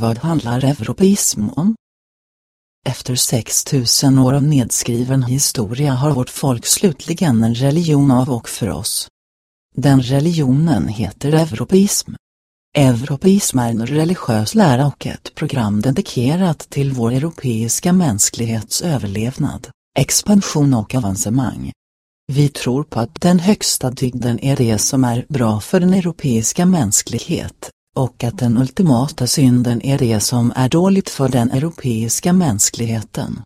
Vad handlar europeism om? Efter 6000 år av nedskriven historia har vårt folk slutligen en religion av och för oss. Den religionen heter europeism. Europeism är en religiös lära och ett program dedikerat till vår europeiska mänsklighets överlevnad, expansion och avancemang. Vi tror på att den högsta dygden är det som är bra för den europeiska mänsklighet, och att den ultimata synden är det som är dåligt för den europeiska mänskligheten.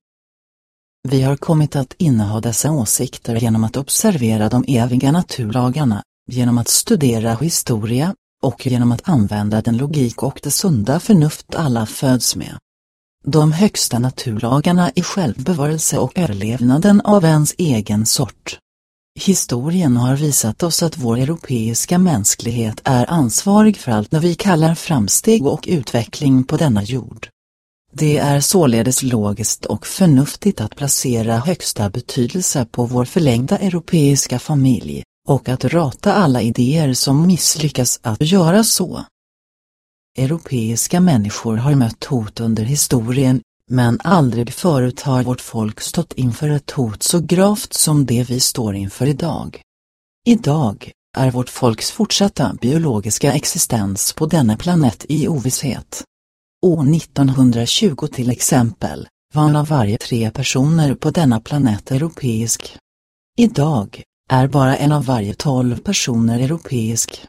Vi har kommit att inneha dessa åsikter genom att observera de eviga naturlagarna, genom att studera historia, och genom att använda den logik och det sunda förnuft alla föds med. De högsta naturlagarna är självbevarelse och överlevnaden av ens egen sort. Historien har visat oss att vår europeiska mänsklighet är ansvarig för allt när vi kallar framsteg och utveckling på denna jord. Det är således logiskt och förnuftigt att placera högsta betydelse på vår förlängda europeiska familj, och att rata alla idéer som misslyckas att göra så. Europeiska människor har mött hot under historien, men aldrig förut har vårt folk stått inför ett hot så gravt som det vi står inför idag. Idag är vårt folks fortsatta biologiska existens på denna planet i ovisshet. År 1920 till exempel, var en av varje tre personer på denna planet europeisk. Idag är bara en av varje tolv personer europeisk.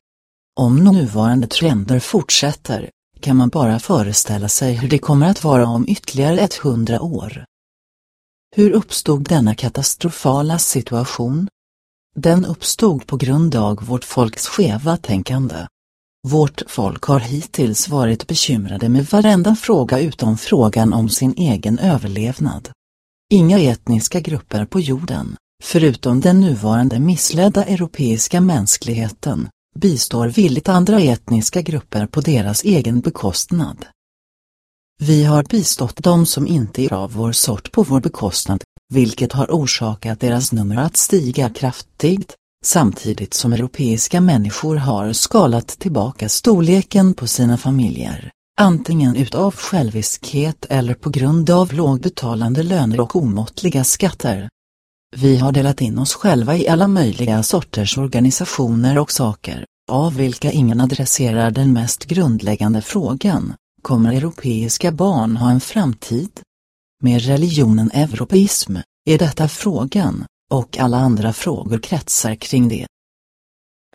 Om nuvarande trender fortsätter, kan man bara föreställa sig hur det kommer att vara om ytterligare 100 år. Hur uppstod denna katastrofala situation? Den uppstod på grund av vårt folks skeva tänkande. Vårt folk har hittills varit bekymrade med varenda fråga utom frågan om sin egen överlevnad. Inga etniska grupper på jorden, förutom den nuvarande missledda europeiska mänskligheten, bistår villigt andra etniska grupper på deras egen bekostnad. Vi har bistått de som inte är av vår sort på vår bekostnad, vilket har orsakat deras nummer att stiga kraftigt, samtidigt som europeiska människor har skalat tillbaka storleken på sina familjer, antingen utav själviskhet eller på grund av lågbetalande löner och omåttliga skatter. Vi har delat in oss själva i alla möjliga sorters organisationer och saker, av vilka ingen adresserar den mest grundläggande frågan, kommer europeiska barn ha en framtid? Med religionen europeism, är detta frågan, och alla andra frågor kretsar kring det.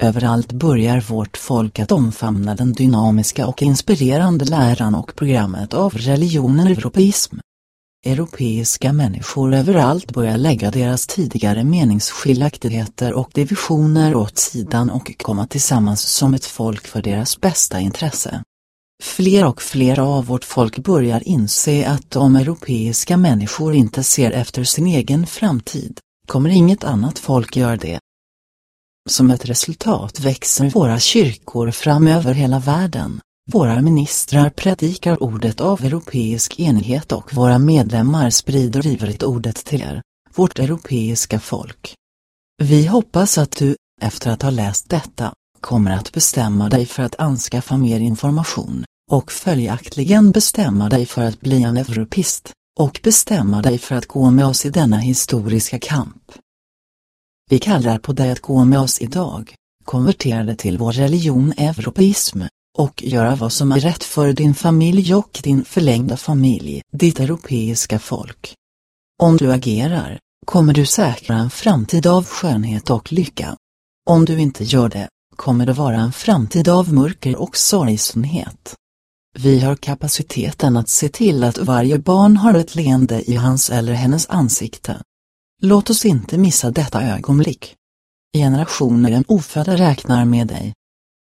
Överallt börjar vårt folk att omfamna den dynamiska och inspirerande läran och programmet av religionen europeism. Europeiska människor överallt börjar lägga deras tidigare meningsskiljaktigheter och divisioner åt sidan och komma tillsammans som ett folk för deras bästa intresse. Fler och fler av vårt folk börjar inse att om europeiska människor inte ser efter sin egen framtid, kommer inget annat folk göra det. Som ett resultat växer våra kyrkor fram över hela världen. Våra ministrar predikar ordet av europeisk enighet och våra medlemmar sprider ivrigt ordet till er, vårt europeiska folk. Vi hoppas att du, efter att ha läst detta, kommer att bestämma dig för att anskaffa mer information, och följaktligen bestämma dig för att bli en europist, och bestämma dig för att gå med oss i denna historiska kamp. Vi kallar på dig att gå med oss idag, konverterade till vår religion europeism, och göra vad som är rätt för din familj och din förlängda familj, ditt europeiska folk. Om du agerar, kommer du säkra en framtid av skönhet och lycka. Om du inte gör det, kommer det vara en framtid av mörker och sorgsenhet. Vi har kapaciteten att se till att varje barn har ett leende i hans eller hennes ansikte. Låt oss inte missa detta ögonblick. Generationer ofödda räknar med dig,